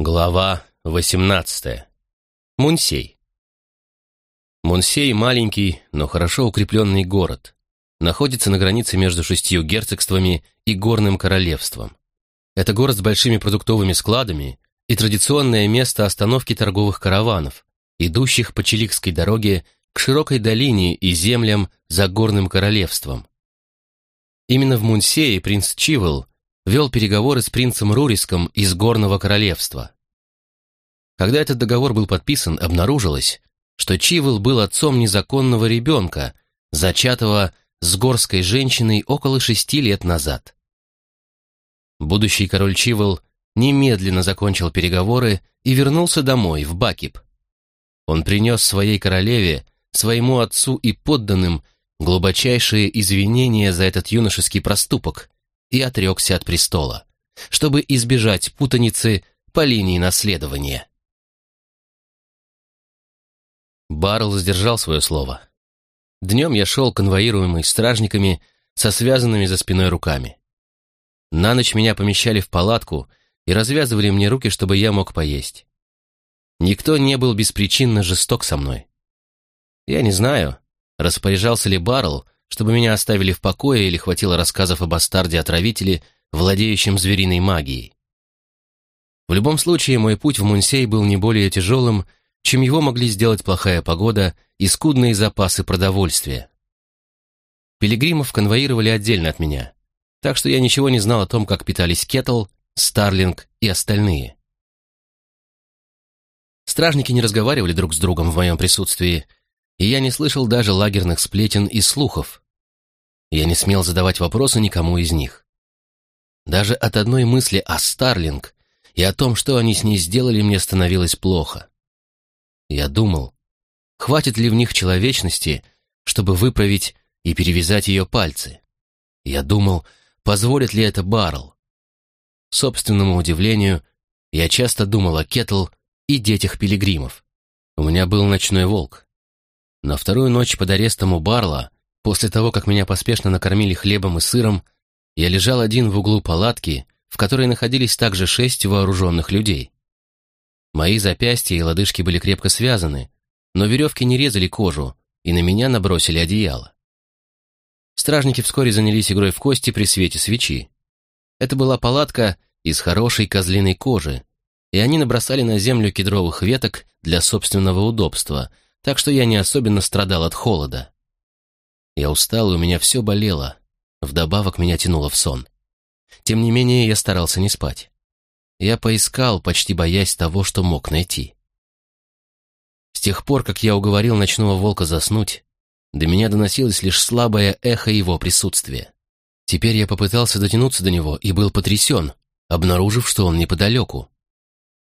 Глава 18. Мунсей. Мунсей – маленький, но хорошо укрепленный город. Находится на границе между шестью герцогствами и горным королевством. Это город с большими продуктовыми складами и традиционное место остановки торговых караванов, идущих по Чиликской дороге к широкой долине и землям за горным королевством. Именно в Мунсее принц Чивел – вел переговоры с принцем Руриском из Горного Королевства. Когда этот договор был подписан, обнаружилось, что Чивел был отцом незаконного ребенка, зачатого с горской женщиной около шести лет назад. Будущий король Чивел немедленно закончил переговоры и вернулся домой, в Бакип. Он принес своей королеве, своему отцу и подданным глубочайшие извинения за этот юношеский проступок и отрекся от престола, чтобы избежать путаницы по линии наследования. Барл сдержал свое слово. Днем я шел, конвоируемый стражниками, со связанными за спиной руками. На ночь меня помещали в палатку и развязывали мне руки, чтобы я мог поесть. Никто не был беспричинно жесток со мной. Я не знаю, распоряжался ли Барл, чтобы меня оставили в покое или хватило рассказов о бастарде-отравителе, владеющем звериной магией. В любом случае, мой путь в Мунсей был не более тяжелым, чем его могли сделать плохая погода и скудные запасы продовольствия. Пилигримов конвоировали отдельно от меня, так что я ничего не знал о том, как питались Кетл, Старлинг и остальные. Стражники не разговаривали друг с другом в моем присутствии, и я не слышал даже лагерных сплетен и слухов, я не смел задавать вопросы никому из них. Даже от одной мысли о Старлинг и о том, что они с ней сделали, мне становилось плохо. Я думал, хватит ли в них человечности, чтобы выправить и перевязать ее пальцы. Я думал, позволит ли это Баррел. Собственному удивлению, я часто думал о Кетл и детях пилигримов. У меня был ночной волк. На вторую ночь под арестом у Барла После того, как меня поспешно накормили хлебом и сыром, я лежал один в углу палатки, в которой находились также шесть вооруженных людей. Мои запястья и лодыжки были крепко связаны, но веревки не резали кожу, и на меня набросили одеяло. Стражники вскоре занялись игрой в кости при свете свечи. Это была палатка из хорошей козлиной кожи, и они набросали на землю кедровых веток для собственного удобства, так что я не особенно страдал от холода. Я устал, и у меня все болело. Вдобавок меня тянуло в сон. Тем не менее, я старался не спать. Я поискал, почти боясь того, что мог найти. С тех пор, как я уговорил ночного волка заснуть, до меня доносилось лишь слабое эхо его присутствия. Теперь я попытался дотянуться до него и был потрясен, обнаружив, что он неподалеку.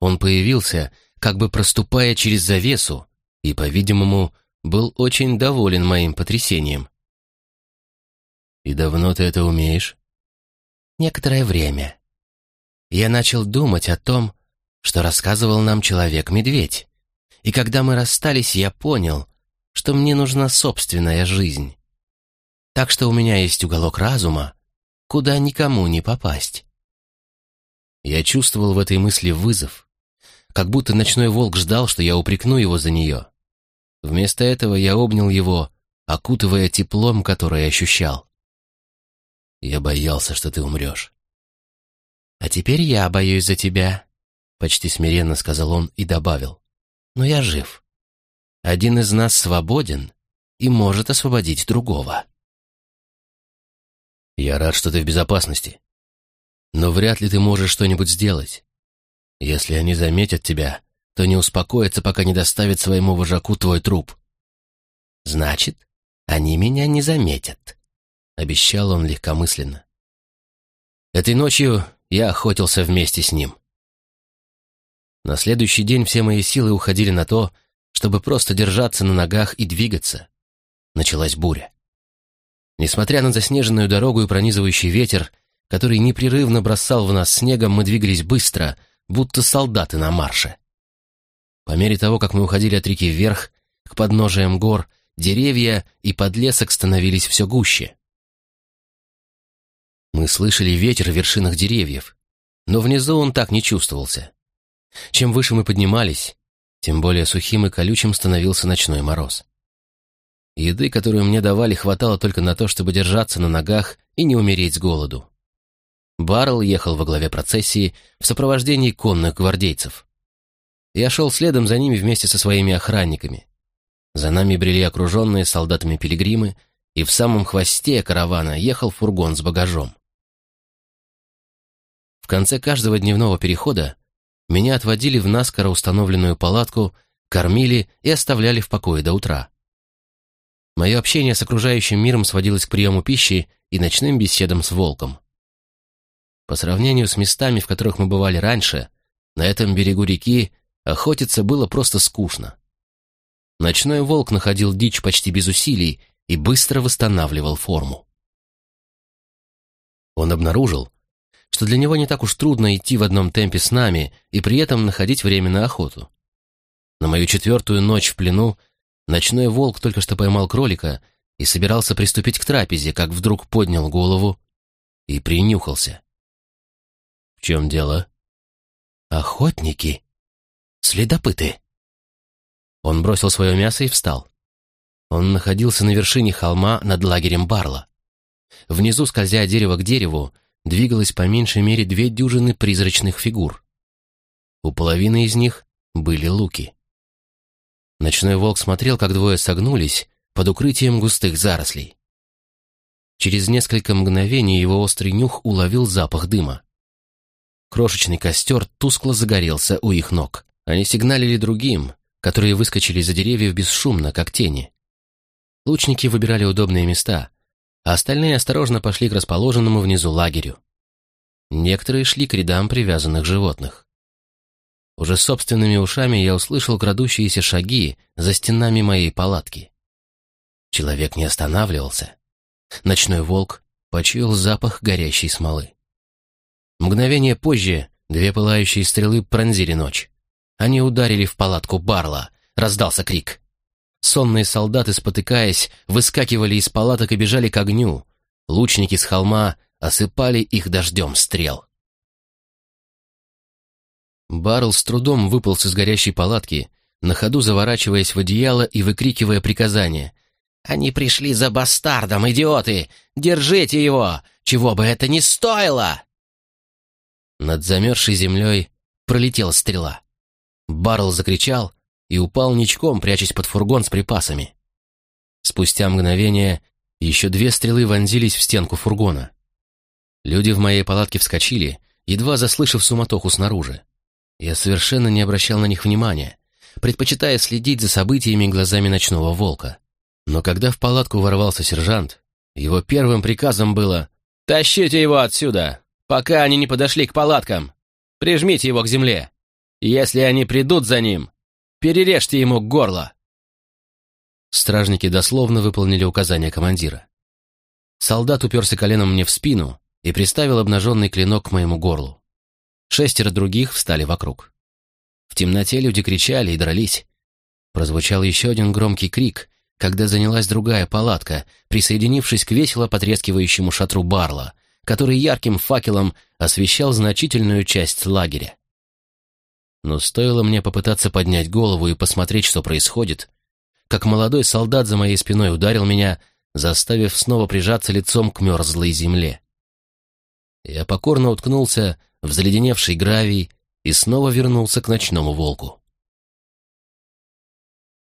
Он появился, как бы проступая через завесу, и, по-видимому, был очень доволен моим потрясением. «И давно ты это умеешь?» «Некоторое время. Я начал думать о том, что рассказывал нам человек-медведь. И когда мы расстались, я понял, что мне нужна собственная жизнь. Так что у меня есть уголок разума, куда никому не попасть». Я чувствовал в этой мысли вызов, как будто ночной волк ждал, что я упрекну его за нее. Вместо этого я обнял его, окутывая теплом, которое ощущал. Я боялся, что ты умрешь. «А теперь я боюсь за тебя», — почти смиренно сказал он и добавил. «Но я жив. Один из нас свободен и может освободить другого». «Я рад, что ты в безопасности. Но вряд ли ты можешь что-нибудь сделать. Если они заметят тебя, то не успокоится, пока не доставит своему вожаку твой труп. Значит, они меня не заметят, обещал он легкомысленно. Этой ночью я охотился вместе с ним. На следующий день все мои силы уходили на то, чтобы просто держаться на ногах и двигаться. Началась буря. Несмотря на заснеженную дорогу и пронизывающий ветер, который непрерывно бросал в нас снегом, мы двигались быстро, будто солдаты на марше. По мере того, как мы уходили от реки вверх, к подножиям гор, деревья и подлесок становились все гуще. Мы слышали ветер в вершинах деревьев, но внизу он так не чувствовался. Чем выше мы поднимались, тем более сухим и колючим становился ночной мороз. Еды, которую мне давали, хватало только на то, чтобы держаться на ногах и не умереть с голоду. Баррелл ехал во главе процессии в сопровождении конных гвардейцев. Я шел следом за ними вместе со своими охранниками. За нами брели окруженные солдатами пилигримы, и в самом хвосте каравана ехал фургон с багажом. В конце каждого дневного перехода меня отводили в наскоро установленную палатку, кормили и оставляли в покое до утра. Мое общение с окружающим миром сводилось к приему пищи и ночным беседам с волком. По сравнению с местами, в которых мы бывали раньше, на этом берегу реки охотиться было просто скучно. Ночной волк находил дичь почти без усилий и быстро восстанавливал форму. Он обнаружил, что для него не так уж трудно идти в одном темпе с нами и при этом находить время на охоту. На мою четвертую ночь в плену ночной волк только что поймал кролика и собирался приступить к трапезе, как вдруг поднял голову и принюхался. «В чем дело?» «Охотники. Следопыты». Он бросил свое мясо и встал. Он находился на вершине холма над лагерем Барла. Внизу, скользя дерево к дереву, двигалось по меньшей мере две дюжины призрачных фигур. У половины из них были луки. Ночной волк смотрел, как двое согнулись под укрытием густых зарослей. Через несколько мгновений его острый нюх уловил запах дыма. Крошечный костер тускло загорелся у их ног. Они сигналили другим, которые выскочили за деревьев бесшумно, как тени. Лучники выбирали удобные места, а остальные осторожно пошли к расположенному внизу лагерю. Некоторые шли к рядам привязанных животных. Уже собственными ушами я услышал крадущиеся шаги за стенами моей палатки. Человек не останавливался. Ночной волк почуял запах горящей смолы. Мгновение позже две пылающие стрелы пронзили ночь. Они ударили в палатку Барла. Раздался крик. Сонные солдаты, спотыкаясь, выскакивали из палаток и бежали к огню. Лучники с холма осыпали их дождем стрел. Барл с трудом выполз из горящей палатки, на ходу заворачиваясь в одеяло и выкрикивая приказания. «Они пришли за бастардом, идиоты! Держите его! Чего бы это ни стоило!» Над замерзшей землей пролетела стрела. Баррел закричал и упал ничком, прячась под фургон с припасами. Спустя мгновение еще две стрелы вонзились в стенку фургона. Люди в моей палатке вскочили, едва заслышав суматоху снаружи. Я совершенно не обращал на них внимания, предпочитая следить за событиями глазами ночного волка. Но когда в палатку ворвался сержант, его первым приказом было «Тащите его отсюда, пока они не подошли к палаткам! Прижмите его к земле!» Если они придут за ним, перережьте ему горло!» Стражники дословно выполнили указания командира. Солдат уперся коленом мне в спину и приставил обнаженный клинок к моему горлу. Шестеро других встали вокруг. В темноте люди кричали и дрались. Прозвучал еще один громкий крик, когда занялась другая палатка, присоединившись к весело потрескивающему шатру Барла, который ярким факелом освещал значительную часть лагеря. Но стоило мне попытаться поднять голову и посмотреть, что происходит, как молодой солдат за моей спиной ударил меня, заставив снова прижаться лицом к мерзлой земле. Я покорно уткнулся в заледеневший гравий и снова вернулся к ночному волку.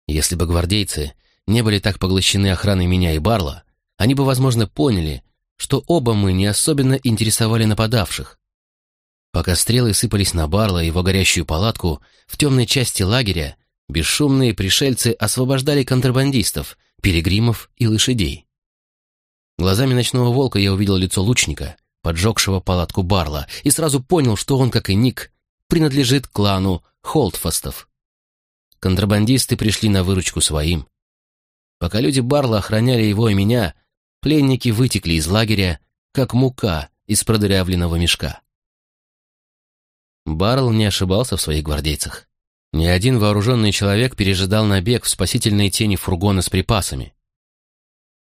Если бы гвардейцы не были так поглощены охраной меня и Барла, они бы, возможно, поняли, что оба мы не особенно интересовали нападавших, Пока стрелы сыпались на Барла и его горящую палатку, в темной части лагеря бесшумные пришельцы освобождали контрабандистов, перегримов и лошадей. Глазами ночного волка я увидел лицо лучника, поджегшего палатку Барла, и сразу понял, что он, как и Ник, принадлежит клану Холдфастов. Контрабандисты пришли на выручку своим. Пока люди Барла охраняли его и меня, пленники вытекли из лагеря, как мука из продырявленного мешка. Баррелл не ошибался в своих гвардейцах. Ни один вооруженный человек пережидал набег в спасительной тени фургона с припасами.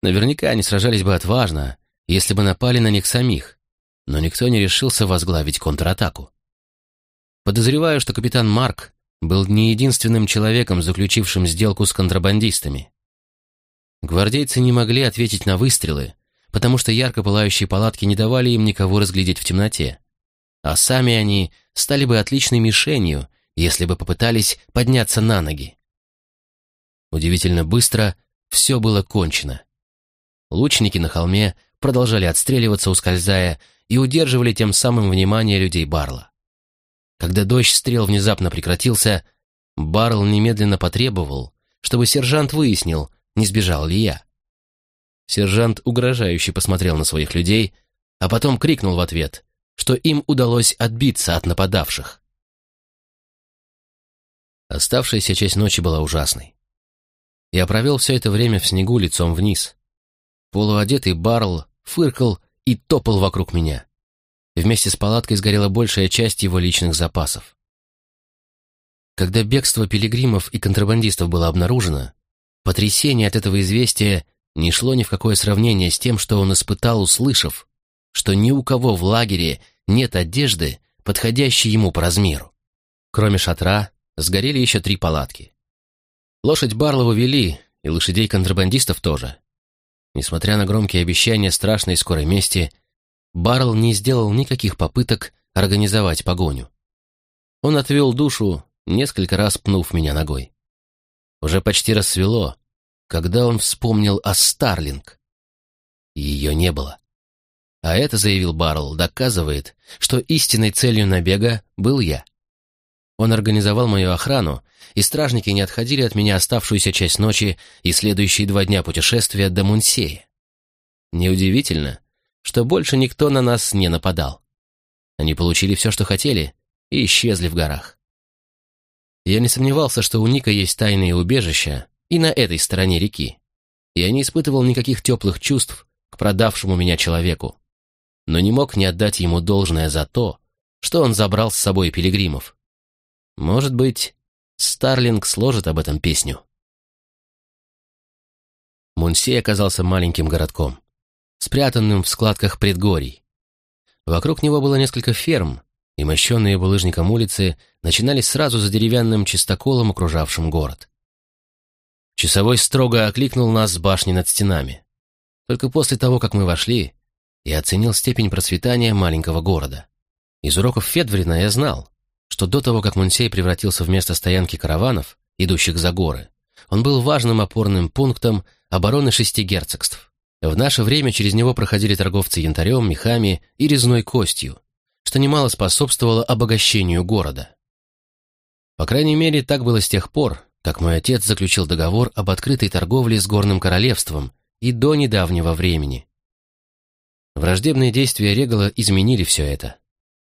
Наверняка они сражались бы отважно, если бы напали на них самих, но никто не решился возглавить контратаку. Подозреваю, что капитан Марк был не единственным человеком, заключившим сделку с контрабандистами. Гвардейцы не могли ответить на выстрелы, потому что ярко пылающие палатки не давали им никого разглядеть в темноте. А сами они стали бы отличной мишенью, если бы попытались подняться на ноги. Удивительно быстро все было кончено. Лучники на холме продолжали отстреливаться, ускользая, и удерживали тем самым внимание людей Барла. Когда дождь стрел внезапно прекратился, Барл немедленно потребовал, чтобы сержант выяснил, не сбежал ли я. Сержант угрожающе посмотрел на своих людей, а потом крикнул в ответ, что им удалось отбиться от нападавших. Оставшаяся часть ночи была ужасной. Я провел все это время в снегу лицом вниз. Полуодетый Барл фыркал и топал вокруг меня. Вместе с палаткой сгорела большая часть его личных запасов. Когда бегство пилигримов и контрабандистов было обнаружено, потрясение от этого известия не шло ни в какое сравнение с тем, что он испытал, услышав, что ни у кого в лагере нет одежды, подходящей ему по размеру. Кроме шатра, сгорели еще три палатки. Лошадь Барлова вели, и лошадей контрабандистов тоже. Несмотря на громкие обещания страшной скорой мести, Барл не сделал никаких попыток организовать погоню. Он отвел душу, несколько раз пнув меня ногой. Уже почти рассвело, когда он вспомнил о Старлинг. Ее не было. А это, заявил Барл, доказывает, что истинной целью набега был я. Он организовал мою охрану, и стражники не отходили от меня оставшуюся часть ночи и следующие два дня путешествия до Мунсея. Неудивительно, что больше никто на нас не нападал. Они получили все, что хотели, и исчезли в горах. Я не сомневался, что у Ника есть тайные убежища и на этой стороне реки. Я не испытывал никаких теплых чувств к продавшему меня человеку, но не мог не отдать ему должное за то, что он забрал с собой пилигримов. Может быть, Старлинг сложит об этом песню. Мунсей оказался маленьким городком, спрятанным в складках предгорий. Вокруг него было несколько ферм, и мощенные булыжником улицы начинались сразу за деревянным чистоколом, окружавшим город. Часовой строго окликнул нас с башни над стенами. Только после того, как мы вошли, я оценил степень процветания маленького города. Из уроков Федврина я знал, что до того, как Мунсей превратился в место стоянки караванов, идущих за горы, он был важным опорным пунктом обороны шести герцогств. В наше время через него проходили торговцы янтарем, мехами и резной костью, что немало способствовало обогащению города. По крайней мере, так было с тех пор, как мой отец заключил договор об открытой торговле с Горным Королевством и до недавнего времени. Враждебные действия Регала изменили все это.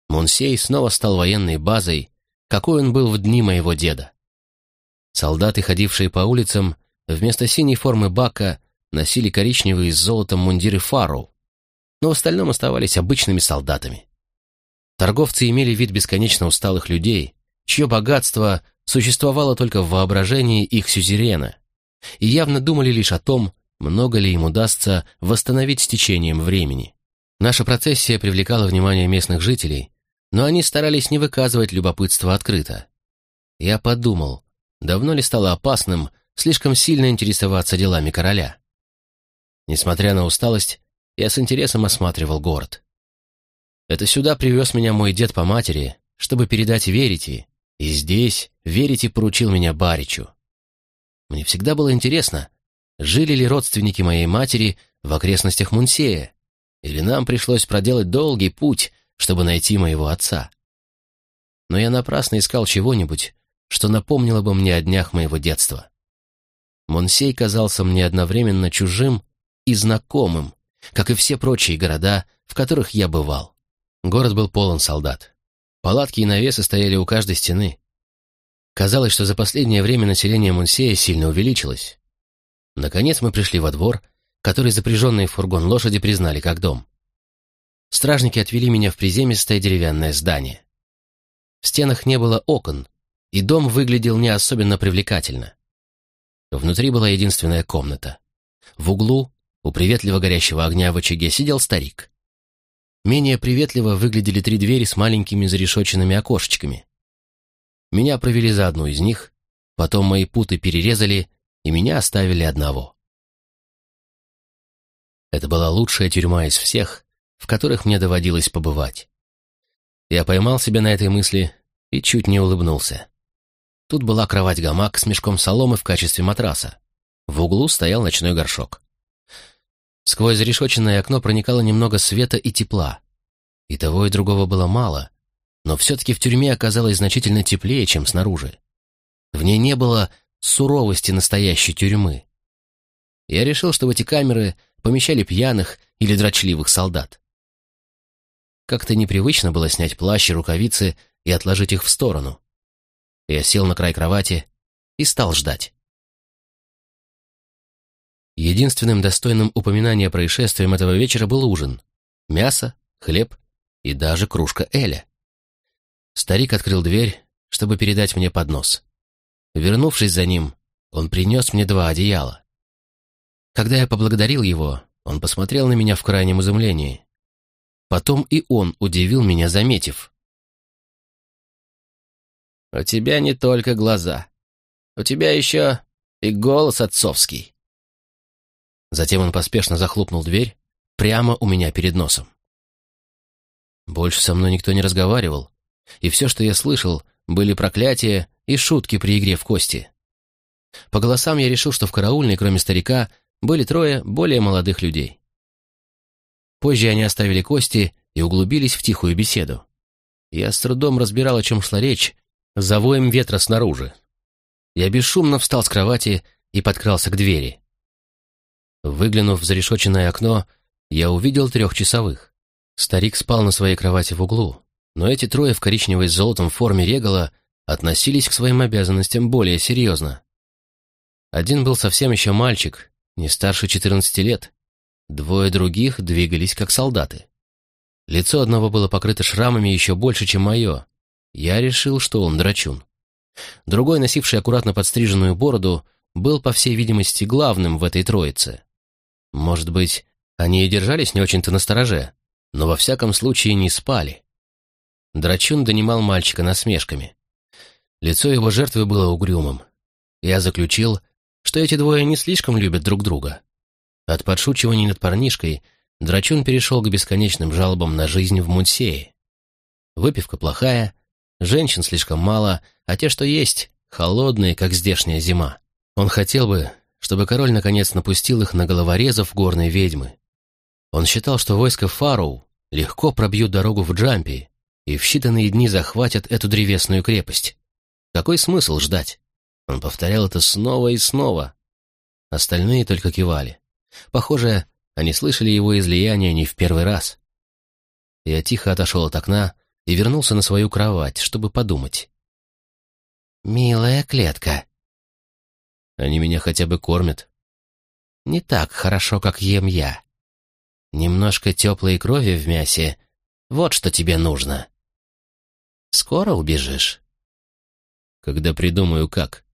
Монсей снова стал военной базой, какой он был в дни моего деда. Солдаты, ходившие по улицам, вместо синей формы бака носили коричневые с золотом мундиры фару, но в остальном оставались обычными солдатами. Торговцы имели вид бесконечно усталых людей, чье богатство существовало только в воображении их сюзерена, и явно думали лишь о том, много ли им удастся восстановить с течением времени. Наша процессия привлекала внимание местных жителей, но они старались не выказывать любопытство открыто. Я подумал, давно ли стало опасным слишком сильно интересоваться делами короля. Несмотря на усталость, я с интересом осматривал город. Это сюда привез меня мой дед по матери, чтобы передать Верите, и здесь Верите поручил меня Баричу. Мне всегда было интересно, жили ли родственники моей матери в окрестностях Мунсея, или нам пришлось проделать долгий путь, чтобы найти моего отца. Но я напрасно искал чего-нибудь, что напомнило бы мне о днях моего детства. Монсей казался мне одновременно чужим и знакомым, как и все прочие города, в которых я бывал. Город был полон солдат. Палатки и навесы стояли у каждой стены. Казалось, что за последнее время население Мунсея сильно увеличилось. Наконец мы пришли во двор, который запряженные в фургон лошади признали как дом. Стражники отвели меня в приземистое деревянное здание. В стенах не было окон, и дом выглядел не особенно привлекательно. Внутри была единственная комната. В углу, у приветливо горящего огня в очаге, сидел старик. Менее приветливо выглядели три двери с маленькими зарешоченными окошечками, Меня провели за одну из них, потом мои путы перерезали, и меня оставили одного. Это была лучшая тюрьма из всех, в которых мне доводилось побывать. Я поймал себя на этой мысли и чуть не улыбнулся. Тут была кровать-гамак с мешком соломы в качестве матраса. В углу стоял ночной горшок. Сквозь зарешоченное окно проникало немного света и тепла. И того, и другого было мало, но все-таки в тюрьме оказалось значительно теплее, чем снаружи. В ней не было суровости настоящей тюрьмы. Я решил, что в эти камеры помещали пьяных или дрочливых солдат. Как-то непривычно было снять плащ и рукавицы и отложить их в сторону. Я сел на край кровати и стал ждать. Единственным достойным упоминания происшествием этого вечера был ужин. Мясо, хлеб и даже кружка Эля. Старик открыл дверь, чтобы передать мне поднос. Вернувшись за ним, он принес мне два одеяла. Когда я поблагодарил его, он посмотрел на меня в крайнем изумлении. Потом и он удивил меня, заметив. «У тебя не только глаза. У тебя еще и голос отцовский». Затем он поспешно захлопнул дверь прямо у меня перед носом. Больше со мной никто не разговаривал, и все, что я слышал, были проклятия и шутки при игре в кости. По голосам я решил, что в караульной, кроме старика, были трое более молодых людей. Позже они оставили кости и углубились в тихую беседу. Я с трудом разбирал, о чем шла речь, за воем ветра снаружи. Я бесшумно встал с кровати и подкрался к двери. Выглянув в зарешоченное окно, я увидел трех часовых. Старик спал на своей кровати в углу, но эти трое в коричневой с золотом форме регала относились к своим обязанностям более серьезно. Один был совсем еще мальчик, не старше 14 лет, Двое других двигались как солдаты. Лицо одного было покрыто шрамами еще больше, чем мое. Я решил, что он драчун. Другой, носивший аккуратно подстриженную бороду, был, по всей видимости, главным в этой троице. Может быть, они и держались не очень-то настороже, но во всяком случае не спали. Драчун донимал мальчика насмешками. Лицо его жертвы было угрюмым. Я заключил, что эти двое не слишком любят друг друга. От подшучиваний над парнишкой Драчун перешел к бесконечным жалобам на жизнь в Мунсее. Выпивка плохая, женщин слишком мало, а те, что есть, холодные, как здешняя зима. Он хотел бы, чтобы король наконец напустил их на головорезов горной ведьмы. Он считал, что войско Фароу легко пробьют дорогу в Джампи и в считанные дни захватят эту древесную крепость. Какой смысл ждать? Он повторял это снова и снова. Остальные только кивали. Похоже, они слышали его излияние не в первый раз. Я тихо отошел от окна и вернулся на свою кровать, чтобы подумать. «Милая клетка». Они меня хотя бы кормят. Не так хорошо, как ем я. Немножко теплой крови в мясе — вот что тебе нужно. Скоро убежишь? Когда придумаю, как.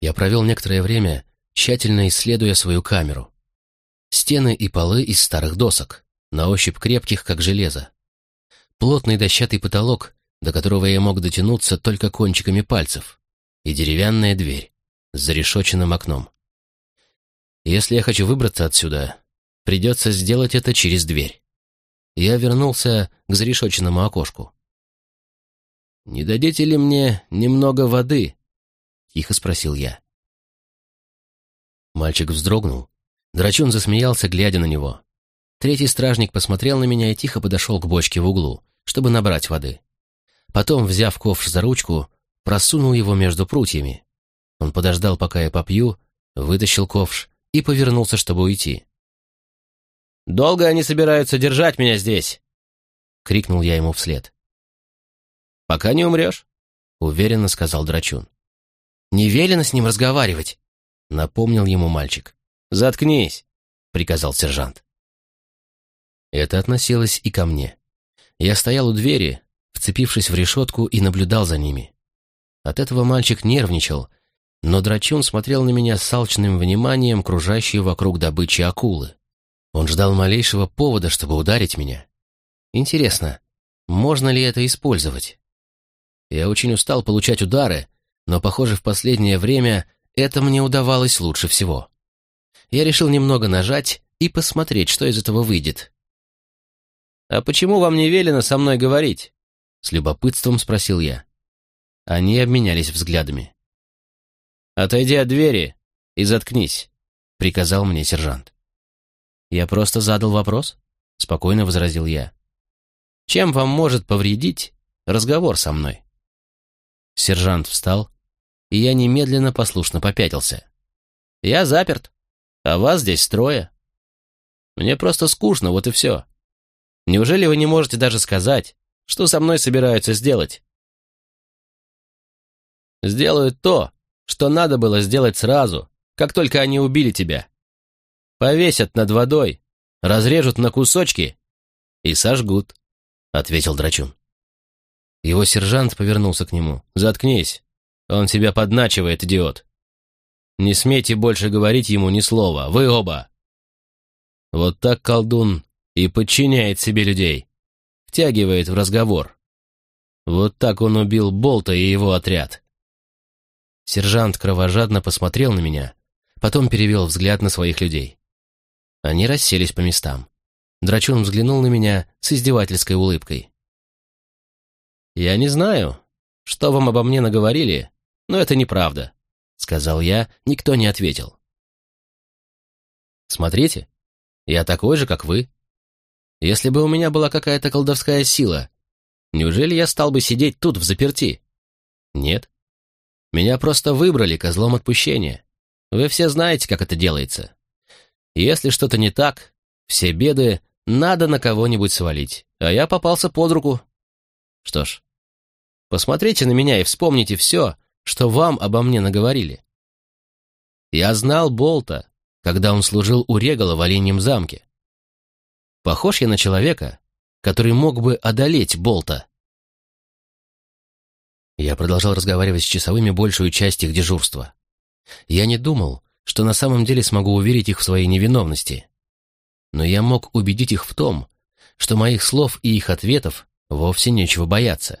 Я провел некоторое время, тщательно исследуя свою камеру. Стены и полы из старых досок, на ощупь крепких, как железо. Плотный дощатый потолок, до которого я мог дотянуться только кончиками пальцев, и деревянная дверь с зарешоченным окном. Если я хочу выбраться отсюда, придется сделать это через дверь. Я вернулся к зарешоченному окошку. «Не дадите ли мне немного воды?» — тихо спросил я. Мальчик вздрогнул. Драчун засмеялся, глядя на него. Третий стражник посмотрел на меня и тихо подошел к бочке в углу, чтобы набрать воды. Потом, взяв ковш за ручку, просунул его между прутьями. Он подождал, пока я попью, вытащил ковш и повернулся, чтобы уйти. «Долго они собираются держать меня здесь?» — крикнул я ему вслед. «Пока не умрешь», — уверенно сказал Драчун. «Не велено с ним разговаривать», — напомнил ему мальчик. «Заткнись!» — приказал сержант. Это относилось и ко мне. Я стоял у двери, вцепившись в решетку, и наблюдал за ними. От этого мальчик нервничал, но драчун смотрел на меня с алчным вниманием, кружащей вокруг добычи акулы. Он ждал малейшего повода, чтобы ударить меня. Интересно, можно ли это использовать? Я очень устал получать удары, но, похоже, в последнее время это мне удавалось лучше всего. Я решил немного нажать и посмотреть, что из этого выйдет. «А почему вам не велено со мной говорить?» — с любопытством спросил я. Они обменялись взглядами. «Отойди от двери и заткнись», — приказал мне сержант. «Я просто задал вопрос», — спокойно возразил я. «Чем вам может повредить разговор со мной?» Сержант встал, и я немедленно послушно попятился. «Я заперт, а вас здесь трое. Мне просто скучно, вот и все. Неужели вы не можете даже сказать, что со мной собираются сделать?» «Сделают то, что надо было сделать сразу, как только они убили тебя. Повесят над водой, разрежут на кусочки и сожгут», — ответил Драчун. Его сержант повернулся к нему. «Заткнись. Он тебя подначивает, идиот. Не смейте больше говорить ему ни слова. Вы оба!» Вот так колдун и подчиняет себе людей. Втягивает в разговор. Вот так он убил Болта и его отряд. Сержант кровожадно посмотрел на меня, потом перевел взгляд на своих людей. Они расселись по местам. Драчун взглянул на меня с издевательской улыбкой. «Я не знаю, что вам обо мне наговорили, но это неправда», — сказал я, никто не ответил. «Смотрите, я такой же, как вы. Если бы у меня была какая-то колдовская сила, неужели я стал бы сидеть тут в заперти? Нет. Меня просто выбрали козлом отпущения. Вы все знаете, как это делается. Если что-то не так, все беды надо на кого-нибудь свалить, а я попался под руку. Что ж, посмотрите на меня и вспомните все, что вам обо мне наговорили. Я знал Болта, когда он служил у Регала в Оленьем замке. Похож я на человека, который мог бы одолеть Болта. Я продолжал разговаривать с часовыми большую часть их дежурства. Я не думал, что на самом деле смогу уверить их в своей невиновности. Но я мог убедить их в том, что моих слов и их ответов вовсе нечего бояться.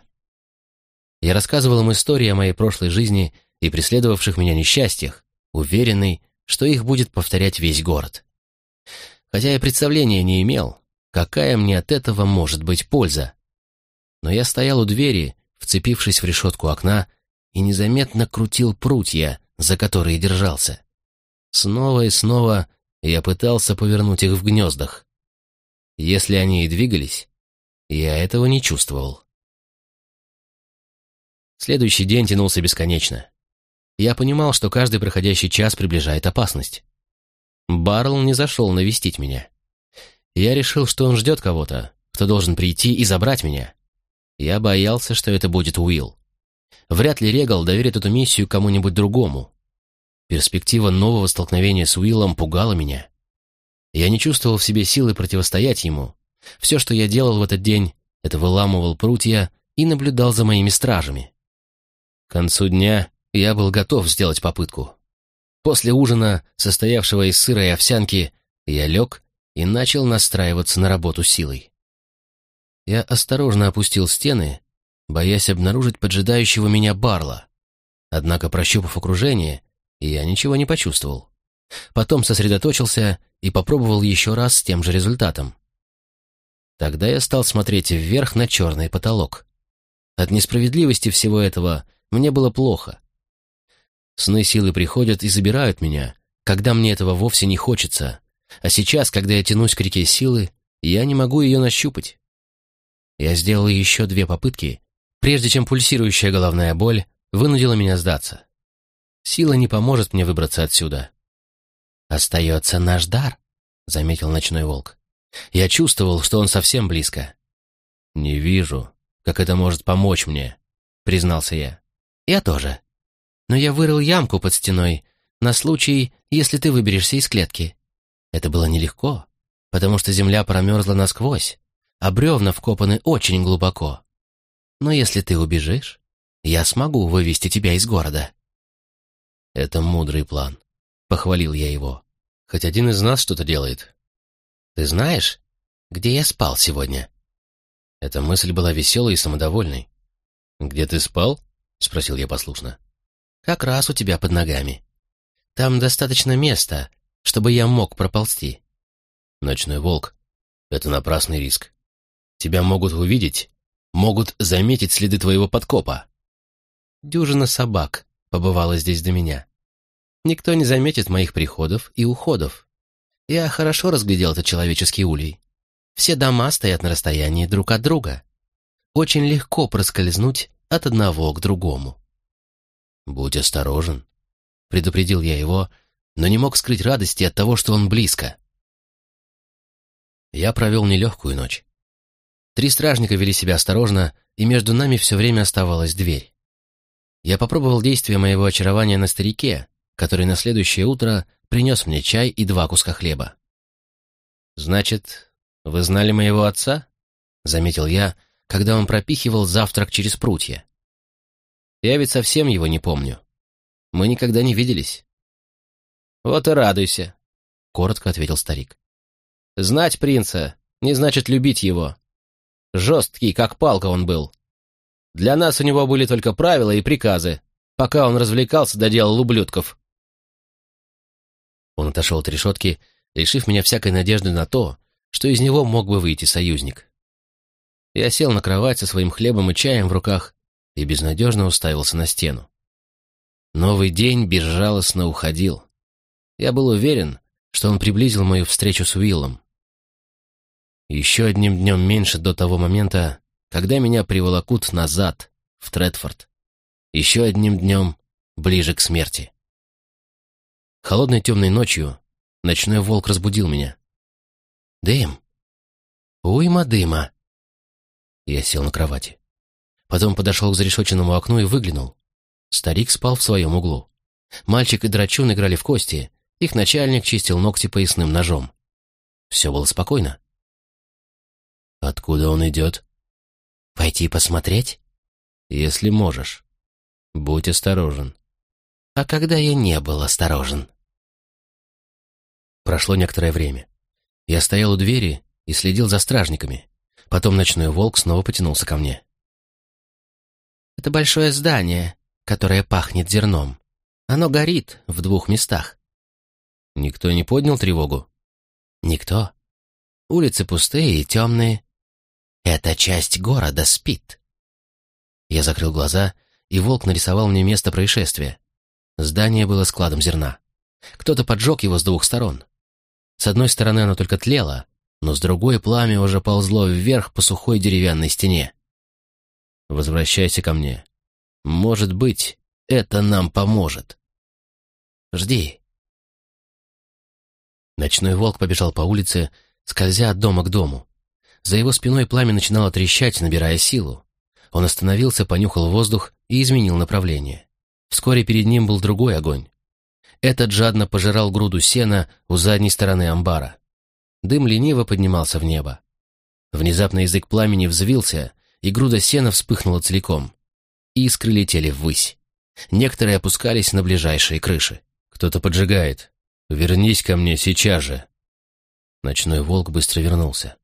Я рассказывал им истории о моей прошлой жизни и преследовавших меня несчастьях, уверенный, что их будет повторять весь город. Хотя я представления не имел, какая мне от этого может быть польза. Но я стоял у двери, вцепившись в решетку окна, и незаметно крутил прутья, за которые держался. Снова и снова я пытался повернуть их в гнездах. Если они и двигались, я этого не чувствовал. Следующий день тянулся бесконечно. Я понимал, что каждый проходящий час приближает опасность. Барл не зашел навестить меня. Я решил, что он ждет кого-то, кто должен прийти и забрать меня. Я боялся, что это будет Уилл. Вряд ли Регал доверит эту миссию кому-нибудь другому. Перспектива нового столкновения с Уиллом пугала меня. Я не чувствовал в себе силы противостоять ему. Все, что я делал в этот день, это выламывал прутья и наблюдал за моими стражами. К концу дня я был готов сделать попытку. После ужина, состоявшего из сыра и овсянки, я лег и начал настраиваться на работу силой. Я осторожно опустил стены, боясь обнаружить поджидающего меня барла. Однако, прощупав окружение, я ничего не почувствовал. Потом сосредоточился и попробовал еще раз с тем же результатом. Тогда я стал смотреть вверх на черный потолок. От несправедливости всего этого мне было плохо. Сны силы приходят и забирают меня, когда мне этого вовсе не хочется, а сейчас, когда я тянусь к реке силы, я не могу ее нащупать. Я сделал еще две попытки, прежде чем пульсирующая головная боль вынудила меня сдаться. Сила не поможет мне выбраться отсюда. «Остается наш дар», — заметил ночной волк. Я чувствовал, что он совсем близко. «Не вижу, как это может помочь мне», — признался я. «Я тоже. Но я вырыл ямку под стеной на случай, если ты выберешься из клетки. Это было нелегко, потому что земля промерзла насквозь, а бревна вкопаны очень глубоко. Но если ты убежишь, я смогу вывести тебя из города». «Это мудрый план», — похвалил я его. «Хоть один из нас что-то делает». «Ты знаешь, где я спал сегодня?» Эта мысль была веселой и самодовольной. «Где ты спал?» — спросил я послушно. «Как раз у тебя под ногами. Там достаточно места, чтобы я мог проползти». «Ночной волк — это напрасный риск. Тебя могут увидеть, могут заметить следы твоего подкопа». Дюжина собак побывала здесь до меня. Никто не заметит моих приходов и уходов. Я хорошо разглядел этот человеческий улей. Все дома стоят на расстоянии друг от друга. Очень легко проскользнуть от одного к другому. «Будь осторожен», — предупредил я его, но не мог скрыть радости от того, что он близко. Я провел нелегкую ночь. Три стражника вели себя осторожно, и между нами все время оставалась дверь. Я попробовал действие моего очарования на старике, который на следующее утро принес мне чай и два куска хлеба. «Значит, вы знали моего отца?» — заметил я, когда он пропихивал завтрак через прутья. «Я ведь совсем его не помню. Мы никогда не виделись». «Вот и радуйся», — коротко ответил старик. «Знать принца не значит любить его. Жесткий, как палка он был. Для нас у него были только правила и приказы, пока он развлекался, доделал ублюдков». Он отошел от решетки, лишив меня всякой надежды на то, что из него мог бы выйти союзник. Я сел на кровать со своим хлебом и чаем в руках и безнадежно уставился на стену. Новый день безжалостно уходил. Я был уверен, что он приблизил мою встречу с Уиллом. Еще одним днем меньше до того момента, когда меня приволокут назад, в Тредфорд. Еще одним днем ближе к смерти. Холодной темной ночью ночной волк разбудил меня. «Дым! Уйма дыма!» Я сел на кровати. Потом подошел к зарешоченному окну и выглянул. Старик спал в своем углу. Мальчик и драчун играли в кости, их начальник чистил ногти поясным ножом. Все было спокойно. «Откуда он идет?» «Пойти посмотреть?» «Если можешь. Будь осторожен». «А когда я не был осторожен?» Прошло некоторое время. Я стоял у двери и следил за стражниками. Потом ночной волк снова потянулся ко мне. «Это большое здание, которое пахнет зерном. Оно горит в двух местах». «Никто не поднял тревогу?» «Никто. Улицы пустые и темные. Эта часть города спит». Я закрыл глаза, и волк нарисовал мне место происшествия. Здание было складом зерна. Кто-то поджег его с двух сторон. С одной стороны оно только тлело, но с другой пламя уже ползло вверх по сухой деревянной стене. «Возвращайся ко мне. Может быть, это нам поможет». «Жди». Ночной волк побежал по улице, скользя от дома к дому. За его спиной пламя начинало трещать, набирая силу. Он остановился, понюхал воздух и изменил направление. Вскоре перед ним был другой огонь. Этот жадно пожирал груду сена у задней стороны амбара. Дым лениво поднимался в небо. Внезапно язык пламени взвился, и груда сена вспыхнула целиком. Искры летели ввысь. Некоторые опускались на ближайшие крыши. «Кто-то поджигает. Вернись ко мне сейчас же!» Ночной волк быстро вернулся.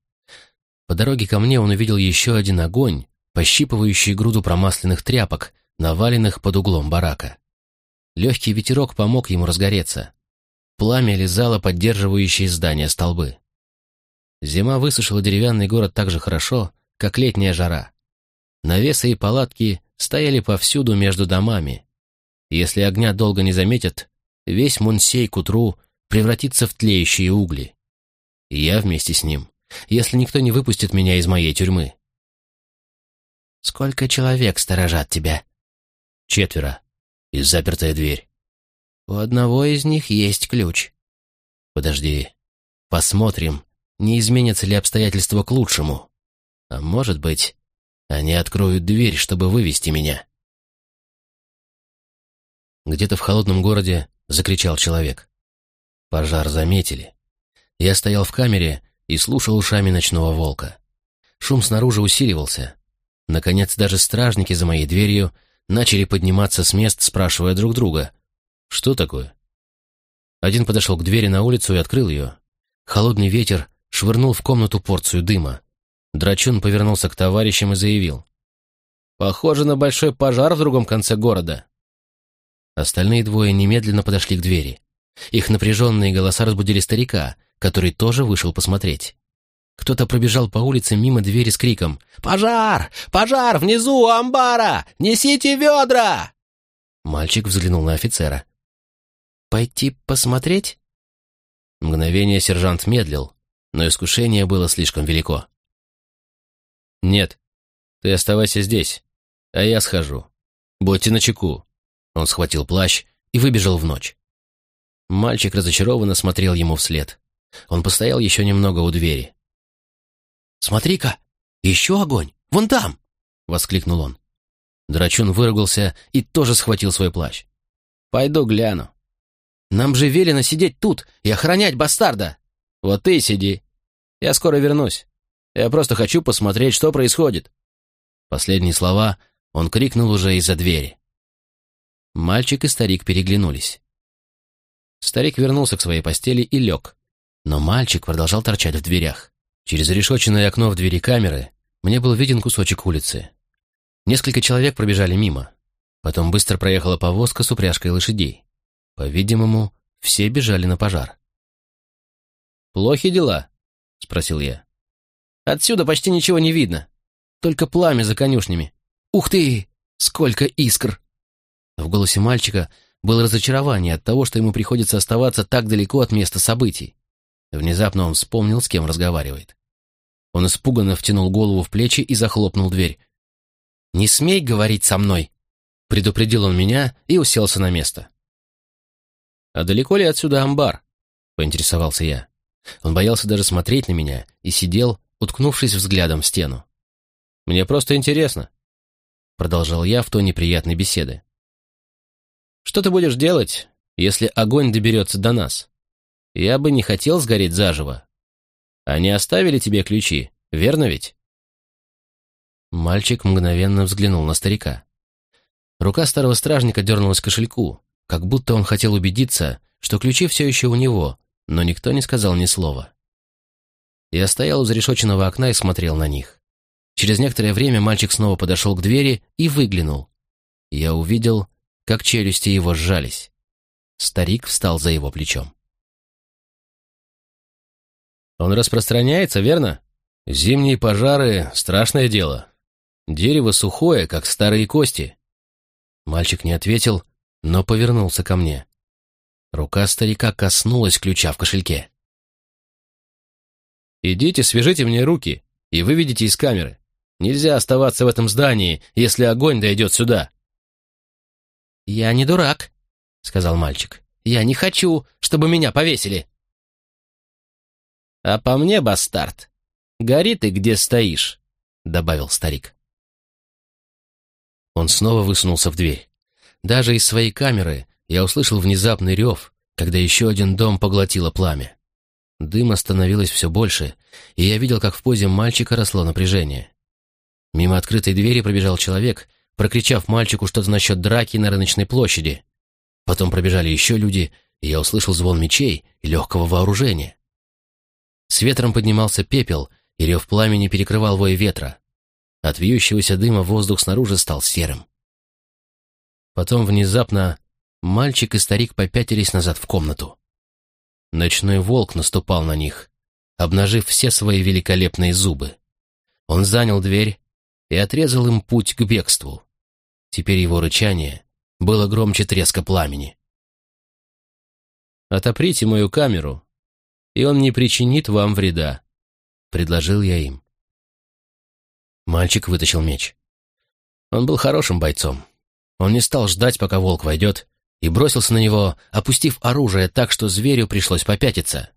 По дороге ко мне он увидел еще один огонь, пощипывающий груду промасленных тряпок, наваленных под углом барака. Легкий ветерок помог ему разгореться. Пламя лизало поддерживающие здания столбы. Зима высушила деревянный город так же хорошо, как летняя жара. Навесы и палатки стояли повсюду между домами. Если огня долго не заметят, весь Мунсей к утру превратится в тлеющие угли. И я вместе с ним, если никто не выпустит меня из моей тюрьмы. «Сколько человек сторожат тебя?» «Четверо и запертая дверь. У одного из них есть ключ. Подожди. Посмотрим, не изменятся ли обстоятельства к лучшему. А может быть, они откроют дверь, чтобы вывести меня. Где-то в холодном городе закричал человек. Пожар заметили. Я стоял в камере и слушал ушами ночного волка. Шум снаружи усиливался. Наконец, даже стражники за моей дверью начали подниматься с мест, спрашивая друг друга. «Что такое?» Один подошел к двери на улицу и открыл ее. Холодный ветер швырнул в комнату порцию дыма. Драчун повернулся к товарищам и заявил. Похоже на большой пожар в другом конце города». Остальные двое немедленно подошли к двери. Их напряженные голоса разбудили старика, который тоже вышел посмотреть. Кто-то пробежал по улице мимо двери с криком «Пожар! Пожар! Внизу у амбара! Несите ведра!» Мальчик взглянул на офицера. «Пойти посмотреть?» Мгновение сержант медлил, но искушение было слишком велико. «Нет, ты оставайся здесь, а я схожу. Будьте начеку». Он схватил плащ и выбежал в ночь. Мальчик разочарованно смотрел ему вслед. Он постоял еще немного у двери. «Смотри-ка, еще огонь! Вон там!» — воскликнул он. Драчун выругался и тоже схватил свой плащ. «Пойду гляну». «Нам же велено сидеть тут и охранять бастарда!» «Вот ты сиди. Я скоро вернусь. Я просто хочу посмотреть, что происходит». Последние слова он крикнул уже из-за двери. Мальчик и старик переглянулись. Старик вернулся к своей постели и лег, но мальчик продолжал торчать в дверях. Через решетчатое окно в двери камеры мне был виден кусочек улицы. Несколько человек пробежали мимо. Потом быстро проехала повозка с упряжкой лошадей. По-видимому, все бежали на пожар. «Плохи дела?» — спросил я. «Отсюда почти ничего не видно. Только пламя за конюшнями. Ух ты! Сколько искр!» В голосе мальчика было разочарование от того, что ему приходится оставаться так далеко от места событий. Внезапно он вспомнил, с кем разговаривает. Он испуганно втянул голову в плечи и захлопнул дверь. «Не смей говорить со мной!» Предупредил он меня и уселся на место. «А далеко ли отсюда амбар?» — поинтересовался я. Он боялся даже смотреть на меня и сидел, уткнувшись взглядом в стену. «Мне просто интересно», — продолжал я в тоне приятной беседы. «Что ты будешь делать, если огонь доберется до нас? Я бы не хотел сгореть заживо. Они оставили тебе ключи, верно ведь?» Мальчик мгновенно взглянул на старика. Рука старого стражника дернулась к кошельку, как будто он хотел убедиться, что ключи все еще у него, но никто не сказал ни слова. Я стоял у зарешоченного окна и смотрел на них. Через некоторое время мальчик снова подошел к двери и выглянул. Я увидел, как челюсти его сжались. Старик встал за его плечом. «Он распространяется, верно? Зимние пожары — страшное дело. Дерево сухое, как старые кости». Мальчик не ответил, но повернулся ко мне. Рука старика коснулась ключа в кошельке. «Идите, свяжите мне руки и выведите из камеры. Нельзя оставаться в этом здании, если огонь дойдет сюда». «Я не дурак», — сказал мальчик. «Я не хочу, чтобы меня повесили». «А по мне, бастард, гори ты, где стоишь», — добавил старик. Он снова высунулся в дверь. Даже из своей камеры я услышал внезапный рев, когда еще один дом поглотило пламя. Дыма становилось все больше, и я видел, как в позе мальчика росло напряжение. Мимо открытой двери пробежал человек, прокричав мальчику что-то насчет драки на рыночной площади. Потом пробежали еще люди, и я услышал звон мечей и легкого вооружения. С ветром поднимался пепел, и рев пламени перекрывал вой ветра. От вьющегося дыма воздух снаружи стал серым. Потом внезапно мальчик и старик попятились назад в комнату. Ночной волк наступал на них, обнажив все свои великолепные зубы. Он занял дверь и отрезал им путь к бегству. Теперь его рычание было громче треска пламени. «Отоприте мою камеру, и он не причинит вам вреда», — предложил я им. Мальчик вытащил меч. Он был хорошим бойцом. Он не стал ждать, пока волк войдет, и бросился на него, опустив оружие так, что зверю пришлось попятиться.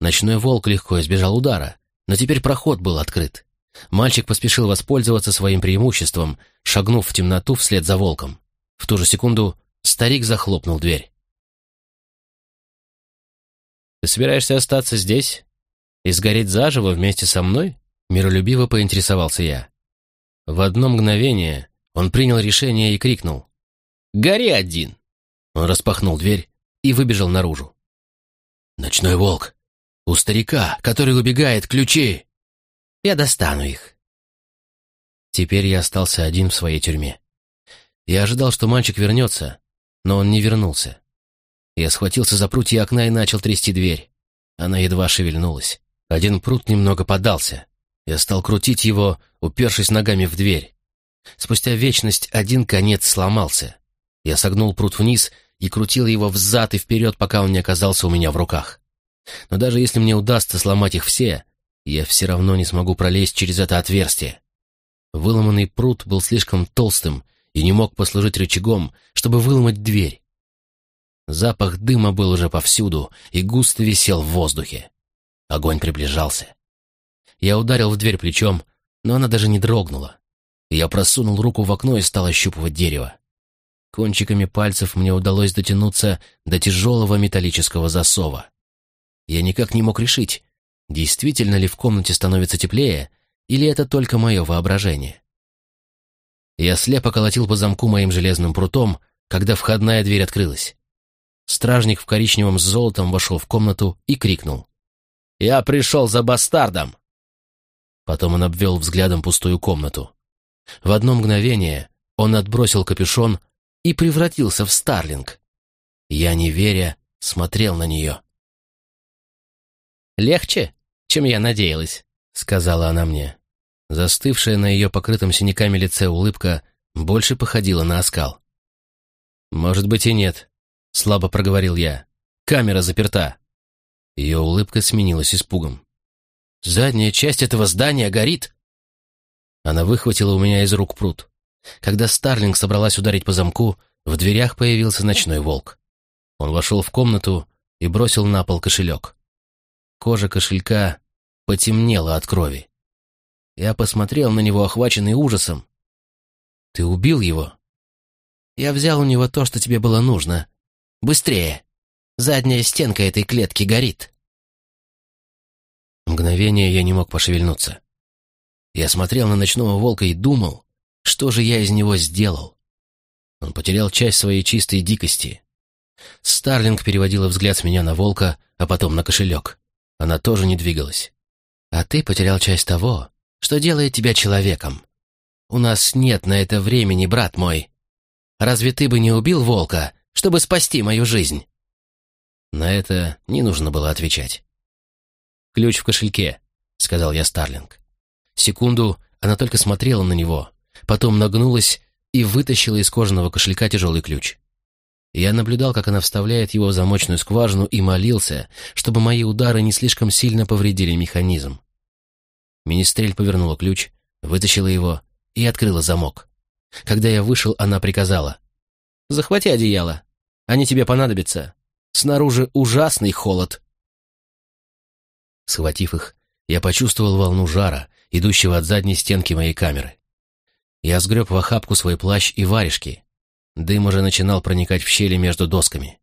Ночной волк легко избежал удара, но теперь проход был открыт. Мальчик поспешил воспользоваться своим преимуществом, шагнув в темноту вслед за волком. В ту же секунду старик захлопнул дверь. «Ты собираешься остаться здесь и сгореть заживо вместе со мной?» Миролюбиво поинтересовался я. В одно мгновение он принял решение и крикнул. «Гори один!» Он распахнул дверь и выбежал наружу. «Ночной волк! У старика, который убегает, ключи!» «Я достану их!» Теперь я остался один в своей тюрьме. Я ожидал, что мальчик вернется, но он не вернулся. Я схватился за прутья окна и начал трясти дверь. Она едва шевельнулась. Один прут немного подался. Я стал крутить его, упершись ногами в дверь. Спустя вечность один конец сломался. Я согнул прут вниз и крутил его взад и вперед, пока он не оказался у меня в руках. Но даже если мне удастся сломать их все, я все равно не смогу пролезть через это отверстие. Выломанный прут был слишком толстым и не мог послужить рычагом, чтобы выломать дверь. Запах дыма был уже повсюду и густо висел в воздухе. Огонь приближался. Я ударил в дверь плечом, но она даже не дрогнула. Я просунул руку в окно и стал ощупывать дерево. Кончиками пальцев мне удалось дотянуться до тяжелого металлического засова. Я никак не мог решить, действительно ли в комнате становится теплее, или это только мое воображение. Я слепо колотил по замку моим железным прутом, когда входная дверь открылась. Стражник в коричневом с золотом вошел в комнату и крикнул. «Я пришел за бастардом!» Потом он обвел взглядом пустую комнату. В одно мгновение он отбросил капюшон и превратился в Старлинг. Я, не веря, смотрел на нее. «Легче, чем я надеялась», — сказала она мне. Застывшая на ее покрытом синяками лице улыбка больше походила на оскал. «Может быть и нет», — слабо проговорил я. «Камера заперта». Ее улыбка сменилась испугом. «Задняя часть этого здания горит!» Она выхватила у меня из рук пруд. Когда Старлинг собралась ударить по замку, в дверях появился ночной волк. Он вошел в комнату и бросил на пол кошелек. Кожа кошелька потемнела от крови. Я посмотрел на него, охваченный ужасом. «Ты убил его?» «Я взял у него то, что тебе было нужно. Быстрее! Задняя стенка этой клетки горит!» Мгновение я не мог пошевельнуться. Я смотрел на ночного волка и думал, что же я из него сделал. Он потерял часть своей чистой дикости. Старлинг переводила взгляд с меня на волка, а потом на кошелек. Она тоже не двигалась. «А ты потерял часть того, что делает тебя человеком. У нас нет на это времени, брат мой. Разве ты бы не убил волка, чтобы спасти мою жизнь?» На это не нужно было отвечать. «Ключ в кошельке», — сказал я Старлинг. Секунду она только смотрела на него, потом нагнулась и вытащила из кожаного кошелька тяжелый ключ. Я наблюдал, как она вставляет его в замочную скважину и молился, чтобы мои удары не слишком сильно повредили механизм. Министрель повернула ключ, вытащила его и открыла замок. Когда я вышел, она приказала. «Захвати одеяло. Они тебе понадобятся. Снаружи ужасный холод». Схватив их, я почувствовал волну жара, идущего от задней стенки моей камеры. Я сгреб в охапку свой плащ и варежки. Дым уже начинал проникать в щели между досками.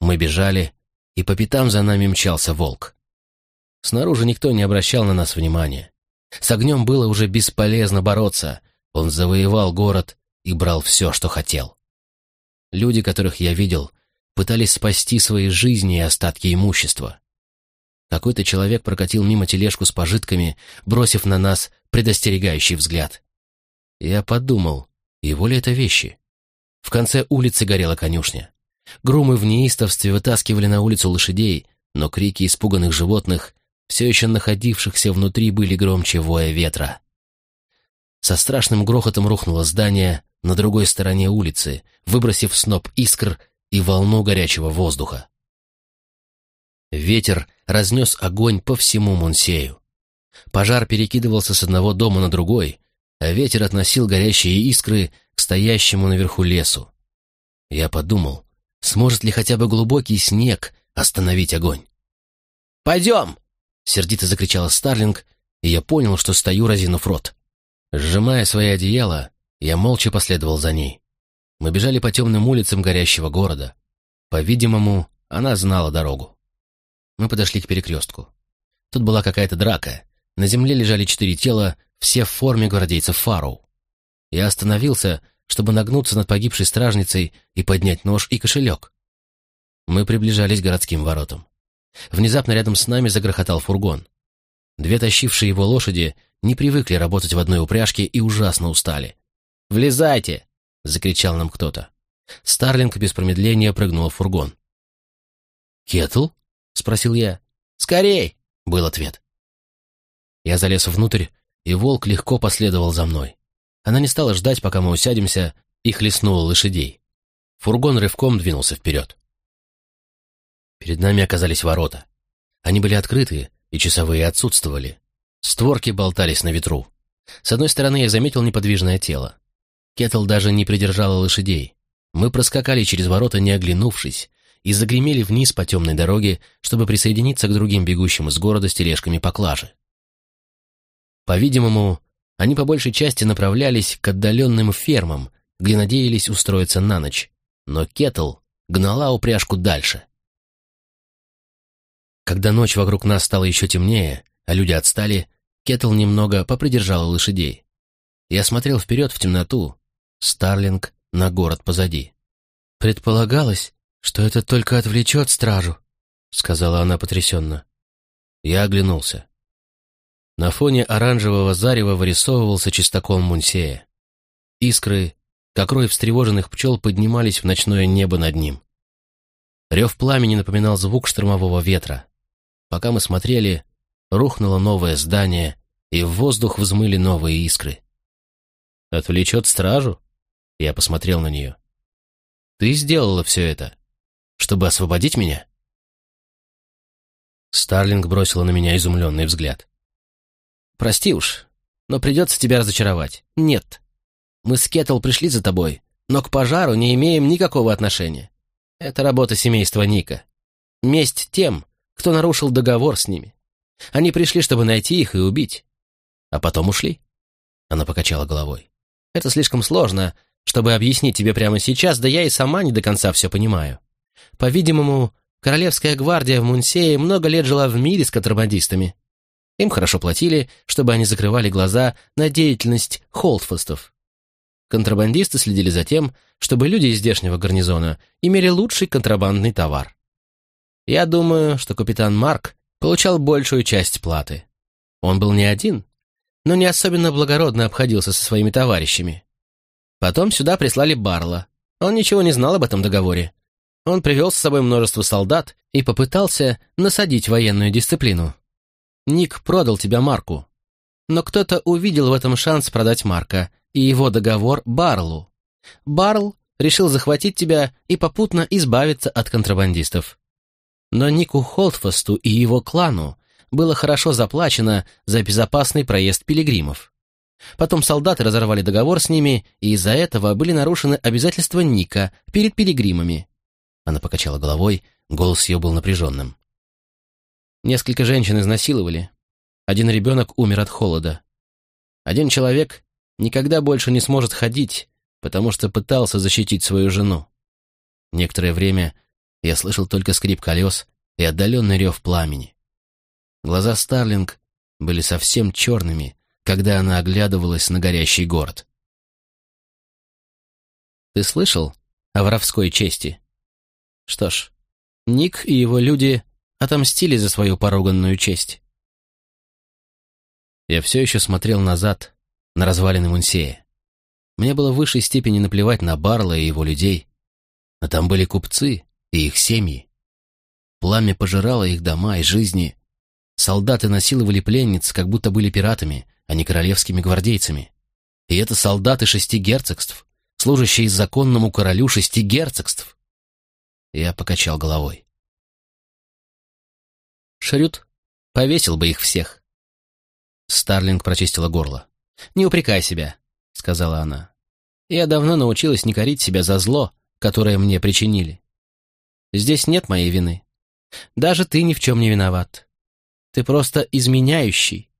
Мы бежали, и по пятам за нами мчался волк. Снаружи никто не обращал на нас внимания. С огнем было уже бесполезно бороться. Он завоевал город и брал все, что хотел. Люди, которых я видел, пытались спасти свои жизни и остатки имущества. Какой-то человек прокатил мимо тележку с пожитками, бросив на нас предостерегающий взгляд. Я подумал, его ли это вещи? В конце улицы горела конюшня. Грумы в неистовстве вытаскивали на улицу лошадей, но крики испуганных животных все еще находившихся внутри были громче воя ветра. Со страшным грохотом рухнуло здание на другой стороне улицы, выбросив сноп искр и волну горячего воздуха. Ветер разнес огонь по всему Монсею. Пожар перекидывался с одного дома на другой, а ветер относил горящие искры к стоящему наверху лесу. Я подумал, сможет ли хотя бы глубокий снег остановить огонь. «Пойдем!» Сердито закричала Старлинг, и я понял, что стою, разинув рот. Сжимая свои одеяла, я молча последовал за ней. Мы бежали по темным улицам горящего города. По-видимому, она знала дорогу. Мы подошли к перекрестку. Тут была какая-то драка. На земле лежали четыре тела, все в форме гвардейцев Фароу. Я остановился, чтобы нагнуться над погибшей стражницей и поднять нож и кошелек. Мы приближались к городским воротам. Внезапно рядом с нами загрохотал фургон. Две тащившие его лошади не привыкли работать в одной упряжке и ужасно устали. «Влезайте!» — закричал нам кто-то. Старлинг без промедления прыгнул в фургон. «Кетл?» — спросил я. «Скорей!» — был ответ. Я залез внутрь, и волк легко последовал за мной. Она не стала ждать, пока мы усядемся, и хлестнула лошадей. Фургон рывком двинулся вперед. Перед нами оказались ворота. Они были открыты, и часовые отсутствовали. Створки болтались на ветру. С одной стороны я заметил неподвижное тело. Кетл даже не придержала лошадей. Мы проскакали через ворота, не оглянувшись, и загремели вниз по темной дороге, чтобы присоединиться к другим бегущим из города с тележками поклажи. По-видимому, они по большей части направлялись к отдаленным фермам, где надеялись устроиться на ночь, но Кетл гнала упряжку дальше. Когда ночь вокруг нас стала еще темнее, а люди отстали, Кетл немного попридержала лошадей. Я смотрел вперед в темноту, Старлинг на город позади. «Предполагалось, что это только отвлечет стражу», — сказала она потрясенно. Я оглянулся. На фоне оранжевого зарева вырисовывался чистокол Мунсея. Искры, как рой встревоженных пчел, поднимались в ночное небо над ним. Рев пламени напоминал звук штормового ветра. Пока мы смотрели, рухнуло новое здание, и в воздух взмыли новые искры. «Отвлечет стражу?» Я посмотрел на нее. «Ты сделала все это, чтобы освободить меня?» Старлинг бросила на меня изумленный взгляд. «Прости уж, но придется тебя разочаровать. Нет. Мы с Кеттл пришли за тобой, но к пожару не имеем никакого отношения. Это работа семейства Ника. Месть тем, кто нарушил договор с ними. Они пришли, чтобы найти их и убить. А потом ушли. Она покачала головой. Это слишком сложно, чтобы объяснить тебе прямо сейчас, да я и сама не до конца все понимаю. По-видимому, Королевская гвардия в Мунсее много лет жила в мире с контрабандистами. Им хорошо платили, чтобы они закрывали глаза на деятельность холдфастов. Контрабандисты следили за тем, чтобы люди из здешнего гарнизона имели лучший контрабандный товар. Я думаю, что капитан Марк получал большую часть платы. Он был не один, но не особенно благородно обходился со своими товарищами. Потом сюда прислали Барла. Он ничего не знал об этом договоре. Он привел с собой множество солдат и попытался насадить военную дисциплину. Ник продал тебя Марку. Но кто-то увидел в этом шанс продать Марка и его договор Барлу. Барл решил захватить тебя и попутно избавиться от контрабандистов. Но Нику Холтфасту и его клану было хорошо заплачено за безопасный проезд пилигримов. Потом солдаты разорвали договор с ними, и из-за этого были нарушены обязательства Ника перед пилигримами. Она покачала головой, голос ее был напряженным. Несколько женщин изнасиловали. Один ребенок умер от холода. Один человек никогда больше не сможет ходить, потому что пытался защитить свою жену. Некоторое время я слышал только скрип колес и отдаленный рев пламени. Глаза Старлинг были совсем черными, когда она оглядывалась на горящий город. «Ты слышал о воровской чести?» Что ж, Ник и его люди отомстили за свою поруганную честь. Я все еще смотрел назад, на развалины Мунсея. Мне было в высшей степени наплевать на Барла и его людей, но там были купцы, и их семьи. Пламя пожирало их дома и жизни. Солдаты насиловали пленниц, как будто были пиратами, а не королевскими гвардейцами. И это солдаты шести герцогств, служащие законному королю шести герцогств. Я покачал головой. Шрюд повесил бы их всех. Старлинг прочистила горло. «Не упрекай себя», — сказала она. «Я давно научилась не корить себя за зло, которое мне причинили. Здесь нет моей вины. Даже ты ни в чем не виноват. Ты просто изменяющий,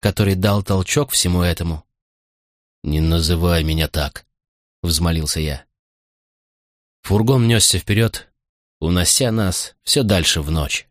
который дал толчок всему этому». «Не называй меня так», — взмолился я. Фургон несся вперед, унося нас все дальше в ночь.